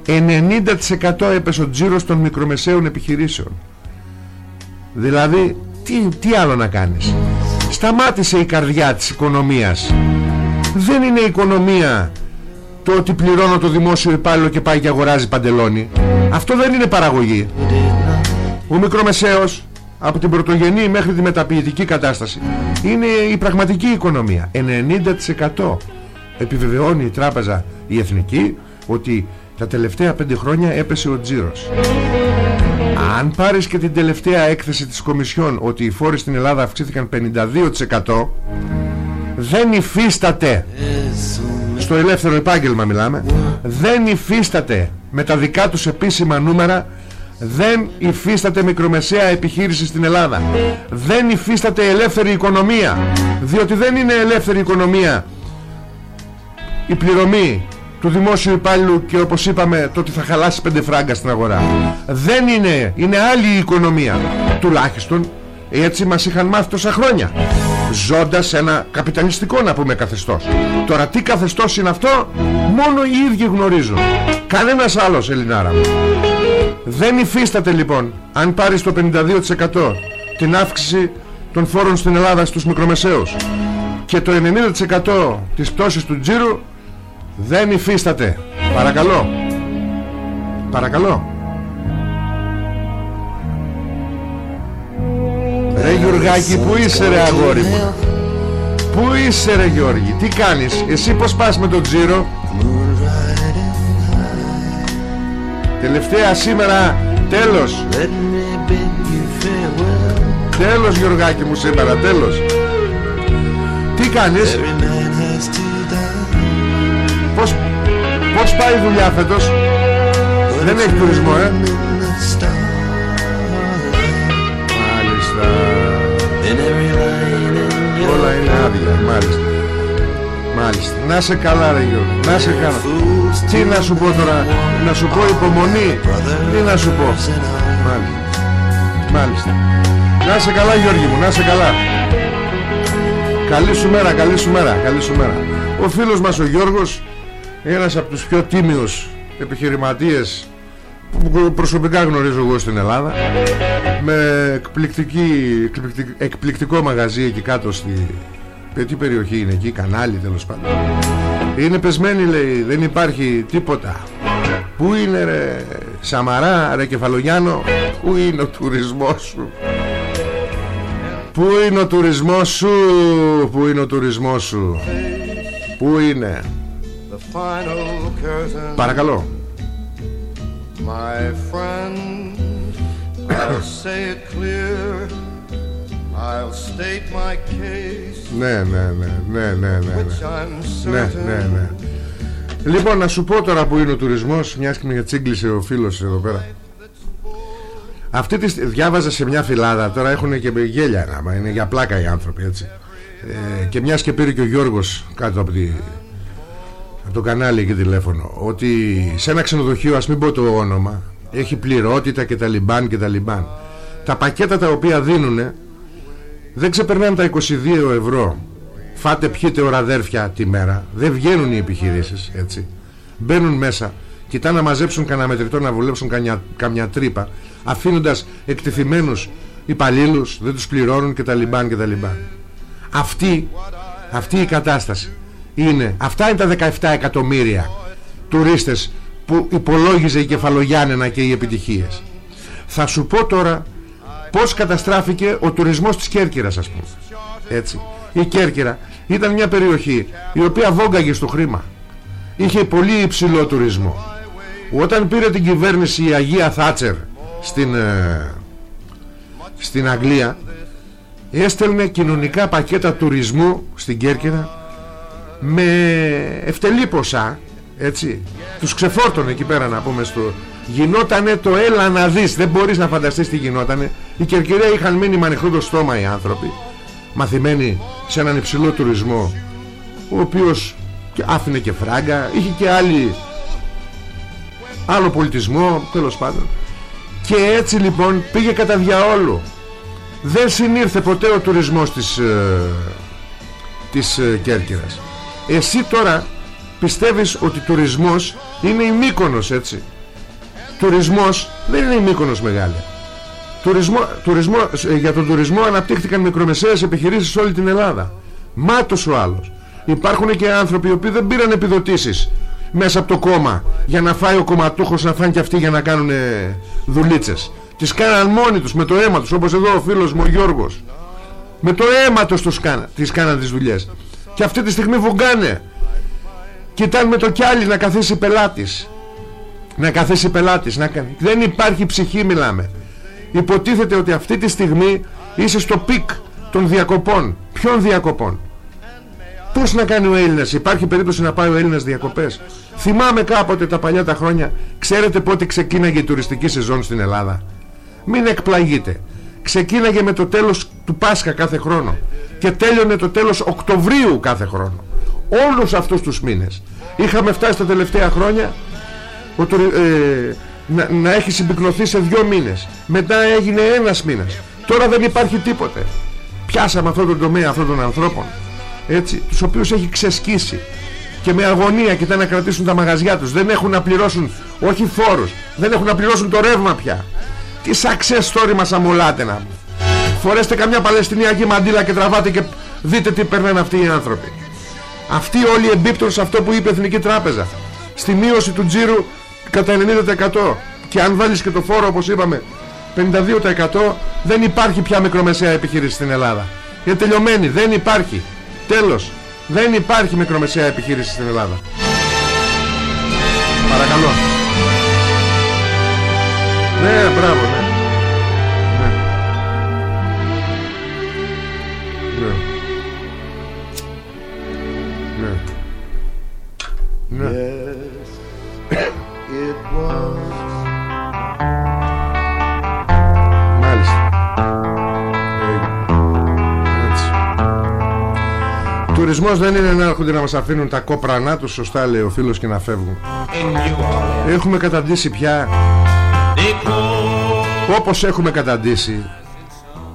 90% έπεσε ο τζίρος των μικρομεσαίων επιχειρήσεων. Δηλαδή τι, τι άλλο να κάνεις; Σταμάτησε η καρδιά της οικονομίας. Δεν είναι η οικονομία το ότι πληρώνω το δημόσιο υπάλληλο και πάει και αγοράζει παντελόνι. Αυτό δεν είναι παραγωγή ο μικρομεσαίος από την πρωτογενή μέχρι τη μεταποιητική κατάσταση είναι η πραγματική οικονομία. 90% επιβεβαιώνει η τράπεζα η εθνική ότι τα τελευταία πέντε χρόνια έπεσε ο τζίρος. Αν πάρεις και την τελευταία έκθεση της Κομισιόν ότι οι φόροι στην Ελλάδα αυξήθηκαν 52% δεν υφίσταται. Στο ελεύθερο επάγγελμα μιλάμε. Δεν υφίσταται με τα δικά τους επίσημα νούμερα δεν υφίσταται μικρομεσαία επιχείρηση στην Ελλάδα. Δεν υφίσταται ελεύθερη οικονομία. Διότι δεν είναι ελεύθερη οικονομία η πληρωμή του δημόσιου υπάλληλου και όπως είπαμε το ότι θα χαλάσει πέντε φράγκα στην αγορά. Δεν είναι, είναι άλλη η οικονομία. Τουλάχιστον έτσι μας είχαν μάθει τόσα χρόνια. Ζώντας ένα καπιταλιστικό να πούμε καθεστώς. Τώρα τι καθεστώς είναι αυτό μόνο οι ίδιοι γνωρίζουν. Κανένας άλλος Ελληνάρα δεν υφίσταται λοιπόν αν πάρεις το 52% την αύξηση των φόρων στην Ελλάδα στους μικρομεσαίους. Και το 90% της πτώσης του τζίρου δεν υφίσταται. Παρακαλώ. Παρακαλώ. Ρε Γιουργάκη που είσαι ρε αγόρι μου; Πού είσαι ρε Γιώργη; Τι κάνεις; Εσύ πως πας με τον τζίρο; Τελευταία σήμερα Τέλος. Τέλος Γιωργάκη μου σήμερα Τέλος. Τι κάνεις; Πώς, πώς πάει η δουλειά φέτος; Δεν έχει τουρισμό ε; Μάλιστα. Όλα είναι άδεια Μάλιστα Μάλιστα. Να σε καλά ρε Γιώργο. Να σε καλά. Τι να σου πω τώρα Να σου πω υπομονή. Τι να σου πω. Μάλιστα. Μάλιστα. Να σε καλά Γιώργη μου Να σε καλά. Καλή σου μέρα Καλή σου μέρα Καλή σου μέρα. Ο φίλος μας ο Γιώργος Ένας από τους πιο τίμιους επιχειρηματίες που προσωπικά γνωρίζω εγώ στην Ελλάδα με εκπληκτική, εκπληκτικό μαγαζί εκεί κάτω στη τι περιοχή είναι εκεί, κανάλι τέλος πάντων. Είναι πεσμένη λέει, δεν υπάρχει τίποτα. Πού είναι ρε Σαμαρά, ρε Κεφαλογιάνο Πού είναι ο τουρισμός σου; Πού είναι ο τουρισμός σου; Πού είναι ο τουρισμός σου; Πού είναι; Παρακαλώ. My friend I'll say it clear I'll state my case. Ναι, ναι, ναι, ναι, ναι, ναι. Ναι, ναι, ναι, ναι. Λοιπόν, να σου πω τώρα που είναι ο τουρισμός, μια και με τσίγκλησε ο φίλος εδώ πέρα. Αυτή τη διάβαζα σε μια φυλάδα, τώρα έχουν και γέλια να είναι για πλάκα οι άνθρωποι, έτσι. Ε, και μιας και πήρε και ο Γιώργος κάτω από, τη, το κανάλι και τηλέφωνο, ότι σε ένα ξενοδοχείο, ας μην πω το όνομα, έχει πληρότητα και τα λιμπάν και τα λιμπάν. Τα πακέτα τα οποία δίνουνε δεν ξεπερνάνε τα 22 ευρώ. Φάτε πιείτε οραδέρφια τη μέρα. Δεν βγαίνουν οι επιχειρήσεις έτσι. Μπαίνουν μέσα. Κοιτάνε να μαζέψουν κανένα μετρητό να βουλέψουν καμιά, καμιά τρύπα αφήνοντας εκτεθειμένους υπαλλήλους, δεν τους πληρώνουν και τα λιμπάν και τα λιμπάν αυτή, αυτή η κατάσταση είναι, αυτά είναι τα 17 εκατομμύρια τουρίστες που υπολόγιζε η Κεφαλογιάννενα και οι επιτυχίες. Θα σου πω τώρα πως καταστράφηκε ο τουρισμός της Κέρκυρας ας πούμε. Έτσι. Η Κέρκυρα ήταν μια περιοχή η οποία βόγκαγε στο χρήμα. Είχε πολύ υψηλό τουρισμό. Όταν πήρε την κυβέρνηση η Αγία Θάτσερ στην, ε, στην Αγγλία έστελνε κοινωνικά πακέτα τουρισμού στην Κέρκυρα με ευτελή ποσά έτσι. Τους ξεφόρτωνε εκεί πέρα να πούμε στο, γινότανε το έλα να δεις. Δεν μπορείς να φανταστείς τι γινότανε. Οι Κερκυραίοι είχαν μείνει με ανοιχτό το στόμα οι άνθρωποι μαθημένοι σε έναν υψηλό τουρισμό ο οποίος άφηνε και φράγκα. Είχε και άλλη άλλο πολιτισμό τέλος πάντων. Και έτσι λοιπόν πήγε κατά διαόλου. Δεν συνήρθε ποτέ ο τουρισμός της, ε, της ε, Κέρκυρας. Εσύ τώρα πιστεύεις ότι τουρισμός είναι η Μύκονος έτσι; Τουρισμός δεν είναι η Μύκονος μεγάλη. Τουρισμό, τουρισμό, ε, για τον τουρισμό αναπτύχθηκαν μικρομεσαίες επιχειρήσεις σε όλη την Ελλάδα. Μάτος ο άλλος. Υπάρχουν και άνθρωποι οι οποίοι δεν πήραν επιδοτήσεις μέσα από το κόμμα για να φάει ο κομματούχος να φάνε και αυτοί για να κάνουν δουλίτσες. Τις κάναν μόνοι τους με το αίμα τους όπως εδώ ο φίλος μου ο Γιώργος. Με το αίμα τους τους κάνα, τις κάναν τις δουλειές. Και αυτή τη στιγμή βγάνε κοιτάνε με το κιάλι να καθίσει πελάτης να καθίσει πελάτης να... δεν υπάρχει ψυχή μιλάμε. Υποτίθεται ότι αυτή τη στιγμή είσαι στο peak των διακοπών. Ποιων διακοπών; Πώς να κάνει ο Έλληνας; Υπάρχει περίπτωση να πάει ο Έλληνας διακοπές; Θυμάμαι κάποτε τα παλιά τα χρόνια Ξέρετε πότε ξεκίναγε η τουριστική σεζόν στην Ελλάδα; Μην εκπλαγείτε. Ξεκίναγε με το τέλος του Πάσχα κάθε χρόνο Και τέλειωνε το τέλος Οκτωβρίου κάθε χρόνο. Όλους αυτούς τους μήνες. Είχαμε φτάσει τα τελευταία χρόνια ο, ε, να, να έχει συμπυκνωθεί σε δύο μήνες. Μετά έγινε ένας μήνας. Τώρα δεν υπάρχει τίποτε. Πιάσαμε αυτό το τομέα αυτών των ανθρώπων έτσι, τους οποίους έχει ξεσκίσει και με αγωνία κοιτάνε να κρατήσουν τα μαγαζιά τους. Δεν έχουν να πληρώσουν όχι φόρους δεν έχουν να πληρώσουν το ρεύμα πια. Τι success story μας αμολάτε να φορέστε καμιά παλαιστινιακή μαντήλα και τραβάτε και δείτε τι περνάνε αυτοί οι άνθρωποι. Αυτοί όλοι εμπίπτουν σε αυτό που είπε η Εθνική Τράπεζα. Στη μείωση του τζίρου κατά 90% και αν βάλεις και το φόρο όπως είπαμε 52% δεν υπάρχει πια μικρομεσαία επιχείρηση στην Ελλάδα είναι τελειωμένη, δεν υπάρχει Τέλος. Δεν υπάρχει μικρομεσαία επιχείρηση στην Ελλάδα. Παρακαλώ. Ναι, μπράβο, ναι. Ναι. Τουρισμός δεν είναι να έρχονται να μας αφήνουν τα κόπρανά τους Σωστά λέει ο φίλος και να φεύγουν. Έχουμε καταντήσει πια. Όπως έχουμε καταντήσει.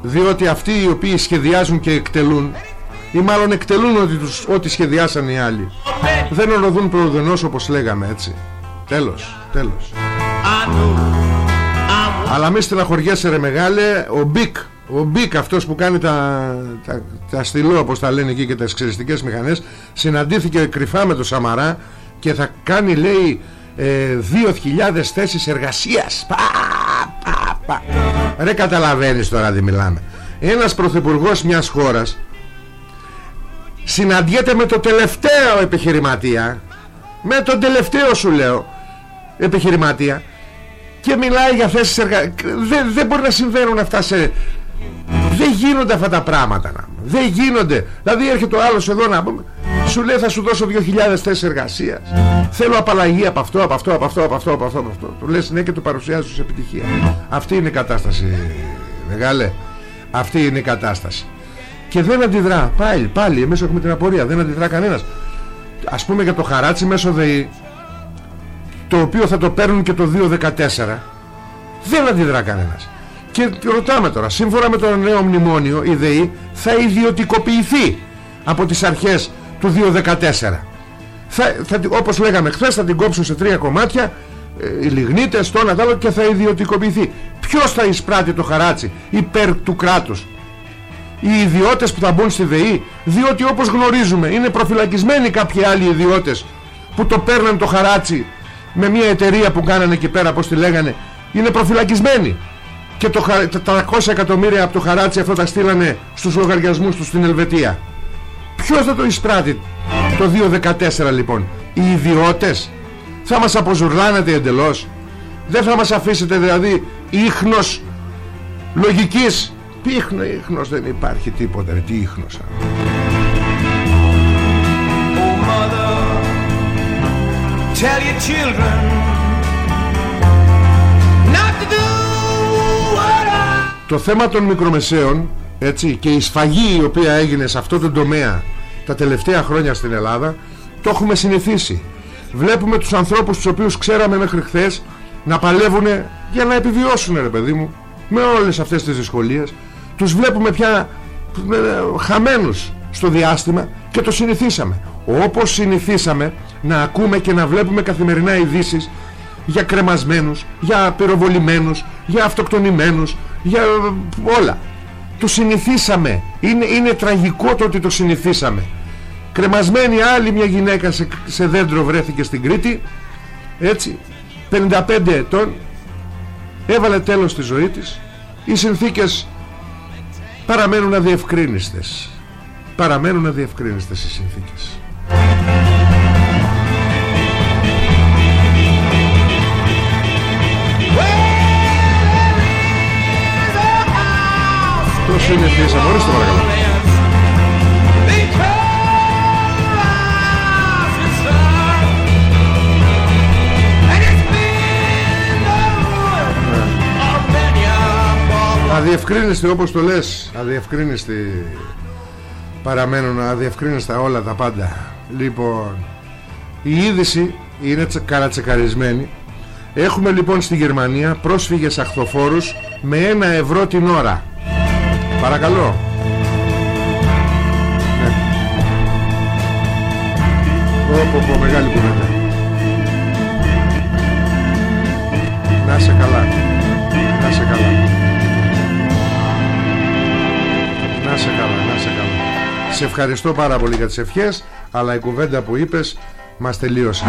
Διότι αυτοί οι οποίοι σχεδιάζουν και εκτελούν Ή μάλλον εκτελούν ό,τι, τους, ό,τι σχεδιάσαν οι άλλοι Δεν οροδούν προοδενός όπως λέγαμε έτσι. Τέλος, τέλος. Αλλά μη στεναχωριέσαι ρε μεγάλε Ο Μπίκ ο Μπίκ αυτός που κάνει τα, τα, τα στυλό όπως τα λένε εκεί και τα εξαιρεστικές μηχανές συναντήθηκε κρυφά με το Σαμαρά και θα κάνει λέει ε, 2.000 θέσεις εργασίας πα, πα, πα. ρε καταλαβαίνεις τώρα τι μιλάμε ένας πρωθυπουργός μιας χώρας συναντιέται με το τελευταίο επιχειρηματία με τον τελευταίο σου λέω επιχειρηματία και μιλάει για θέσεις εργασίας δεν, δεν μπορεί να συμβαίνουν αυτά σε, δεν γίνονται αυτά τα πράγματα να. Δεν γίνονται. Δηλαδή έρχεται ο άλλος εδώ να πούμε Σου λέει θα σου δώσω 2.000 θέσεις εργασίας. Θέλω απαλλαγή από αυτό, από αυτό, από αυτό, από αυτό, από αυτό, από αυτό. Του λες ναι και του παρουσιάζεις σε επιτυχία Αυτή είναι η κατάσταση Μεγάλε. Αυτή είναι η κατάσταση. Και δεν αντιδρά. Πάλι, πάλι εμείς έχουμε την απορία. Δεν αντιδρά κανένας. Ας πούμε για το χαράτσι μέσω ΔΕΗ Το οποίο θα το παίρνουν και το 2014 Δεν αντιδρά κανένας και ρωτάμε τώρα, σύμφωνα με το νέο μνημόνιο, η ΔΕΗ θα ιδιωτικοποιηθεί από τις αρχές του 2014. Θα, θα, όπως λέγαμε χθες θα την κόψουν σε τρία κομμάτια, ε, οι λιγνίτες, το ένα και θα ιδιωτικοποιηθεί. Ποιος θα εισπράττει το χαράτσι υπέρ του κράτους; Οι ιδιώτες που θα μπουν στη ΔΕΗ, διότι όπως γνωρίζουμε είναι προφυλακισμένοι κάποιοι άλλοι ιδιώτες που το παίρναν το χαράτσι με μια εταιρεία που κάνανε εκεί πέρα, πώς τη λέγανε, είναι προφυλακισμένοι και το, τα 300 εκατομμύρια από το χαράτσι αυτό τα στείλανε στους λογαριασμούς τους στην Ελβετία. Ποιος θα το εισπράττει; Το 2014 λοιπόν. Οι ιδιώτες; Θα μας αποζουρλάνετε εντελώς; Δεν θα μας αφήσετε δηλαδή ίχνος λογικής; Ίχνο, ίχνος δεν υπάρχει τίποτα τι ίχνος oh, mother, tell your children το θέμα των μικρομεσαίων έτσι, και η σφαγή η οποία έγινε σε αυτό το τομέα τα τελευταία χρόνια στην Ελλάδα το έχουμε συνηθίσει. Βλέπουμε τους ανθρώπους τους οποίους ξέραμε μέχρι χθες να παλεύουν για να επιβιώσουν ρε παιδί μου με όλες αυτές τις δυσκολίες. Τους βλέπουμε πια ε, χαμένους στο διάστημα και το συνηθίσαμε. Όπως συνηθίσαμε να ακούμε και να βλέπουμε καθημερινά ειδήσεις για κρεμασμένους, για πυροβολημένους, για αυτοκτονημένους, για ε, όλα. Το συνηθίσαμε. Είναι, είναι τραγικό το ότι το συνηθίσαμε. Κρεμασμένη άλλη μια γυναίκα σε, σε δέντρο βρέθηκε στην Κρήτη, έτσι, 55 ετών, έβαλε τέλος στη ζωή της. Οι συνθήκες παραμένουν αδιευκρίνιστες. Παραμένουν αδιευκρίνιστες οι συνθήκες. Τόσο είναι θέση, μπορείς το παρακαλώ. Αδιευκρίνηστη όπως το λες Αδιευκρίνηστη Παραμένουν αδιευκρίνηστα όλα τα πάντα Λοιπόν Η είδηση είναι καρατσεκαρισμένη Έχουμε λοιπόν στη Γερμανία πρόσφυγες αχθοφόρους με ένα ευρώ την ώρα. Παρακαλώ. Ναι. Πω, πω, μεγάλη κουβέντα. Να σε καλά. Να σε καλά. Να σε καλά, να σε καλά. Σε ευχαριστώ πάρα πολύ για τις ευχές, αλλά η κουβέντα που είπες μας τελείωσε.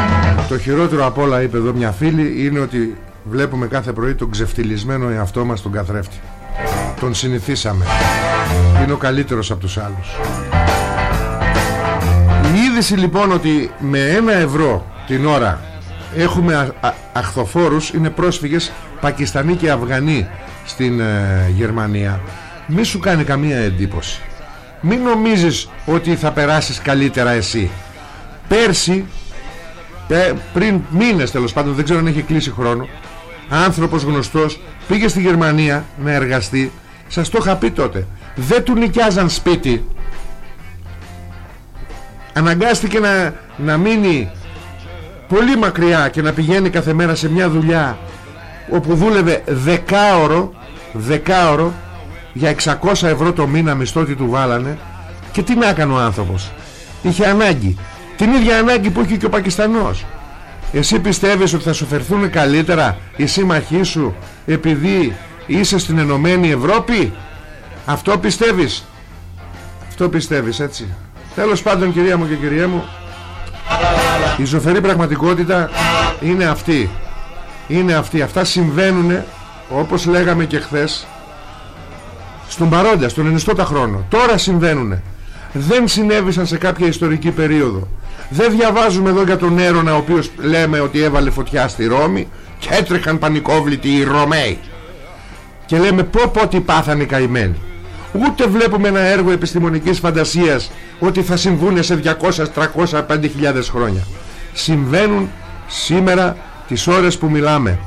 Το χειρότερο απ' όλα είπε εδώ μια φίλη είναι ότι βλέπουμε κάθε πρωί τον ξεφτυλισμένο εαυτό μας τον καθρέφτη. Τον συνηθίσαμε. Είναι ο καλύτερος από τους άλλους. Η είδηση λοιπόν ότι με ένα ευρώ την ώρα έχουμε αχθοφόρους είναι πρόσφυγες Πακιστανοί και Αφγανοί στην ε, Γερμανία. Μη σου κάνει καμία εντύπωση. Μην νομίζεις ότι θα περάσεις καλύτερα εσύ. Πέρσι πριν μήνες τέλος πάντων δεν ξέρω αν έχει κλείσει χρόνο άνθρωπος γνωστός πήγε στη Γερμανία να εργαστεί σας το είχα πει τότε. Δεν του νοικιάζαν σπίτι. Αναγκάστηκε να, να μείνει πολύ μακριά και να πηγαίνει κάθε μέρα σε μια δουλειά όπου δούλευε δεκάωρο δεκάωρο για 600 ευρώ το μήνα μισθό του βάλανε. Και τι να έκανε ο άνθρωπος. Είχε ανάγκη. Την ίδια ανάγκη που έχει και ο Πακιστανός. Εσύ πιστεύεις ότι θα σου φερθούν καλύτερα οι σύμμαχοί σου επειδή είσαι στην Ενωμένη Ευρώπη; Αυτό πιστεύεις; Αυτό πιστεύεις έτσι. Τέλος πάντων κυρία μου και κυρία μου η ζωφερή πραγματικότητα είναι αυτή. Είναι αυτή. Αυτά συμβαίνουν όπως λέγαμε και χθες στον παρόντα, στον ενιστότα χρόνο. Τώρα συμβαίνουν δεν συνέβησαν σε κάποια ιστορική περίοδο. Δεν διαβάζουμε εδώ για τον Έρωνα ο οποίος λέμε ότι έβαλε φωτιά στη Ρώμη και έτρεχαν πανικόβλητοι οι Ρωμαίοι και λέμε πω πω τι πάθανε οι καημένοι ούτε βλέπουμε ένα έργο επιστημονικής φαντασίας ότι θα συμβούν σε 200, 300, 5.000 χρόνια. Συμβαίνουν σήμερα τις ώρες που μιλάμε.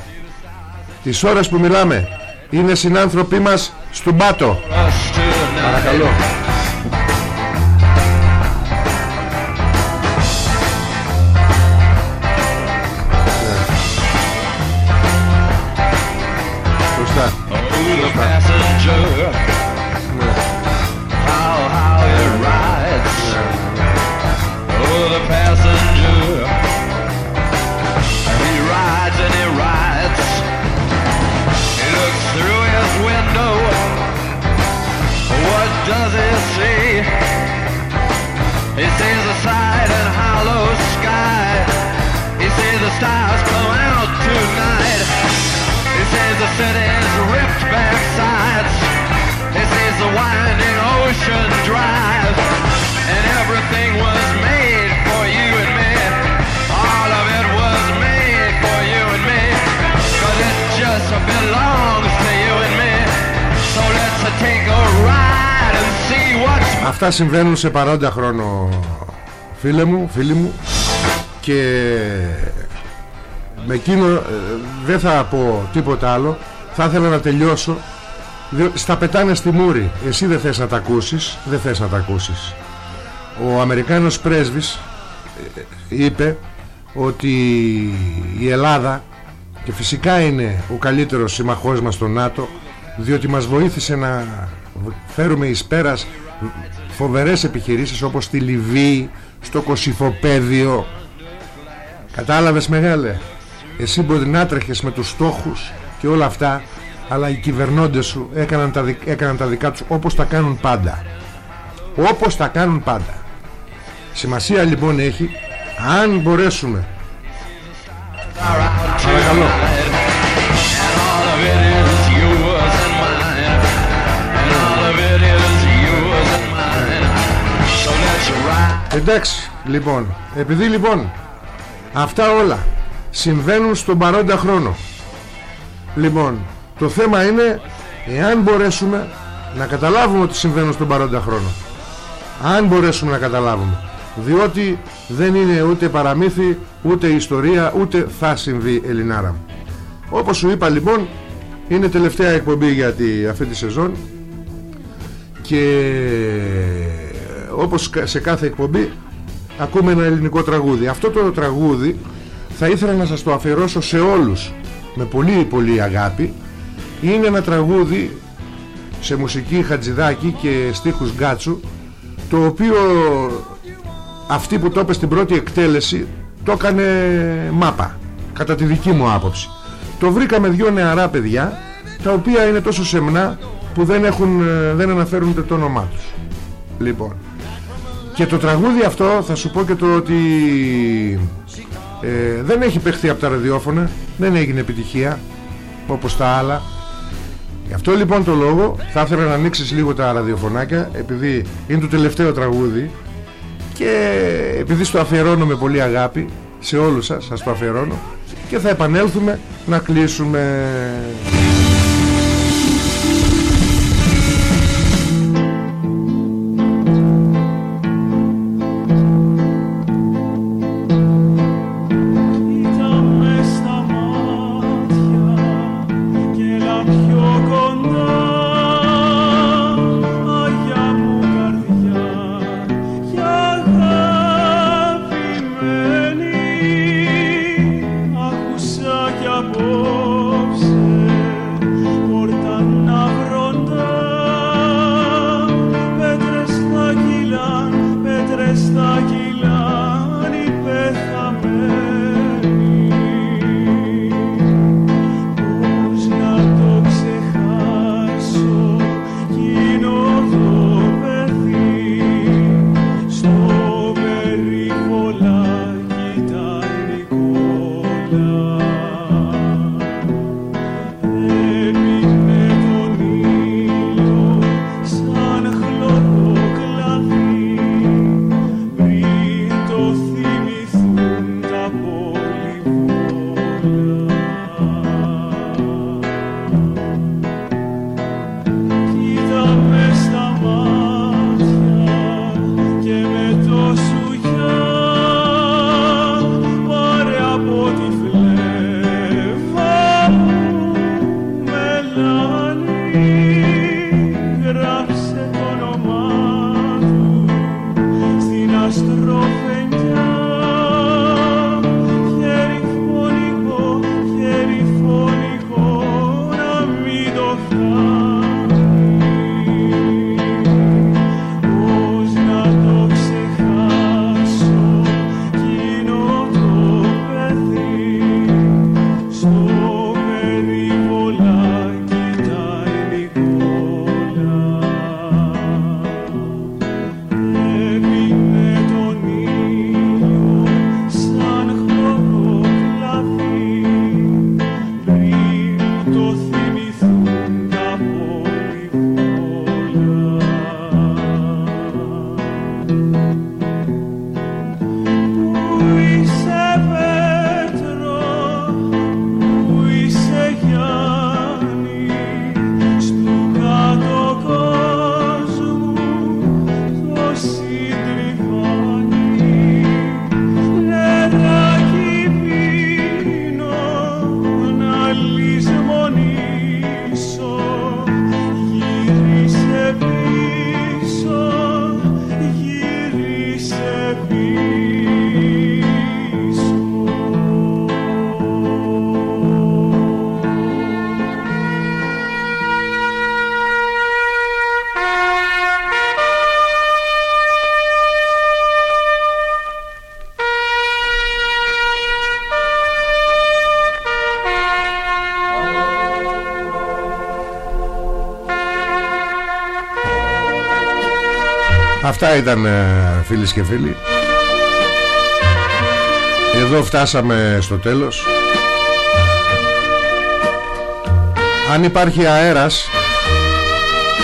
Τις ώρες που μιλάμε. Είναι συνάνθρωποι μας στον πάτο. Παρακαλώ Αυτά συμβαίνουν σε παρόντα χρόνο φίλε μου, φίλοι μου. Και με εκείνο ε, δεν θα πω τίποτα άλλο. Θα ήθελα να τελειώσω. Στα πετάνε στη μούρη. Εσύ δεν θες να τα ακούσεις δεν θες να τα ακούσεις. Ο Αμερικάνος πρέσβης ε, είπε ότι η Ελλάδα και φυσικά είναι ο καλύτερος συμμαχός μας στο ΝΑΤΟ διότι μας βοήθησε να φέρουμε εις πέρας φοβερές επιχειρήσεις όπως στη Λιβύη, στο Κωσυφοπέδιο. Κατάλαβες μεγάλε; Εσύ μπορεί να τρέχες με τους στόχους και όλα αυτά αλλά οι κυβερνώντες σου έκαναν τα, έκαναν τα δικά τους όπως τα κάνουν πάντα. Όπως τα κάνουν πάντα. Σημασία λοιπόν έχει αν μπορέσουμε. Παρακαλώ Εντάξει λοιπόν Επειδή λοιπόν Αυτά όλα συμβαίνουν στον παρόντα χρόνο Λοιπόν Το θέμα είναι Εάν μπορέσουμε να καταλάβουμε ότι συμβαίνουν στον παρόντα χρόνο. Αν μπορέσουμε να καταλάβουμε. Διότι δεν είναι ούτε παραμύθι Ούτε ιστορία Ούτε θα συμβεί Ελληνάρα μου. Όπως σου είπα λοιπόν Είναι τελευταία εκπομπή για τη, αυτή τη σεζόν Και όπως σε κάθε εκπομπή ακούμε ένα ελληνικό τραγούδι. Αυτό το τραγούδι θα ήθελα να σας το αφιερώσω σε όλους με πολύ πολύ αγάπη. Είναι ένα τραγούδι σε μουσική Χατζηδάκη και στίχους Γκάτσου το οποίο αυτή που το είπε στην πρώτη εκτέλεση το έκανε μάπα κατά τη δική μου άποψη. Το βρήκαμε δυο νεαρά παιδιά τα οποία είναι τόσο σεμνά που δεν, έχουν, δεν αναφέρουν το όνομά τους. Λοιπόν και το τραγούδι αυτό θα σου πω και το ότι ε, δεν έχει παιχθεί από τα ραδιόφωνα, δεν έγινε επιτυχία όπως τα άλλα. Γι' αυτό λοιπόν το λόγο θα ήθελα να ανοίξεις λίγο τα ραδιοφωνάκια επειδή είναι το τελευταίο τραγούδι και επειδή στο αφιερώνω με πολύ αγάπη σε όλους σας, σας το αφιερώνω και θα επανέλθουμε να κλείσουμε... Αυτά ήταν φίλοι και φίλοι. Εδώ φτάσαμε στο τέλος. Αν υπάρχει αέρας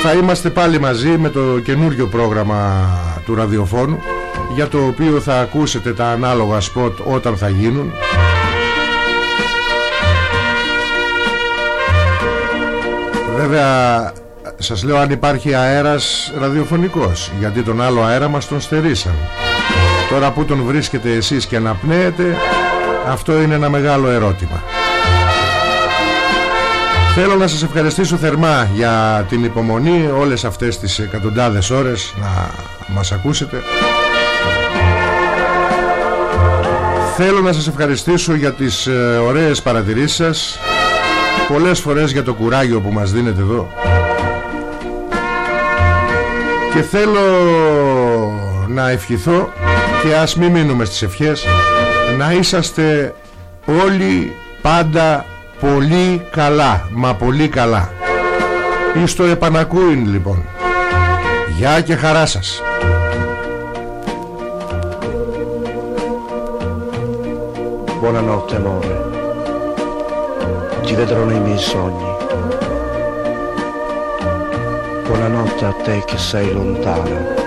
θα είμαστε πάλι μαζί με το καινούριο πρόγραμμα του ραδιοφώνου για το οποίο θα ακούσετε τα ανάλογα σποτ όταν θα γίνουν. Βέβαια σας λέω αν υπάρχει αέρας ραδιοφωνικός γιατί τον άλλο αέρα μας τον στερήσαν. Τώρα που τον βρίσκετε εσείς και αναπνέετε αυτό είναι ένα μεγάλο ερώτημα. Θέλω να σας ευχαριστήσω θερμά για την υπομονή όλες αυτές τις εκατοντάδες ώρες να μας ακούσετε. Θέλω να σας ευχαριστήσω για τις ε, ωραίες παρατηρήσεις σας Πολλές φορές για το κουράγιο που μας δίνετε εδώ Και θέλω να ευχηθώ και ας μην μείνουμε στις ευχές Να είσαστε όλοι πάντα πολύ καλά Μα πολύ καλά. Εις το επανακούειν λοιπόν. Γεια και χαρά σας. Buonanotte amore, ti vedrò nei miei sogni. Buonanotte a te che sei lontana.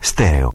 Στε.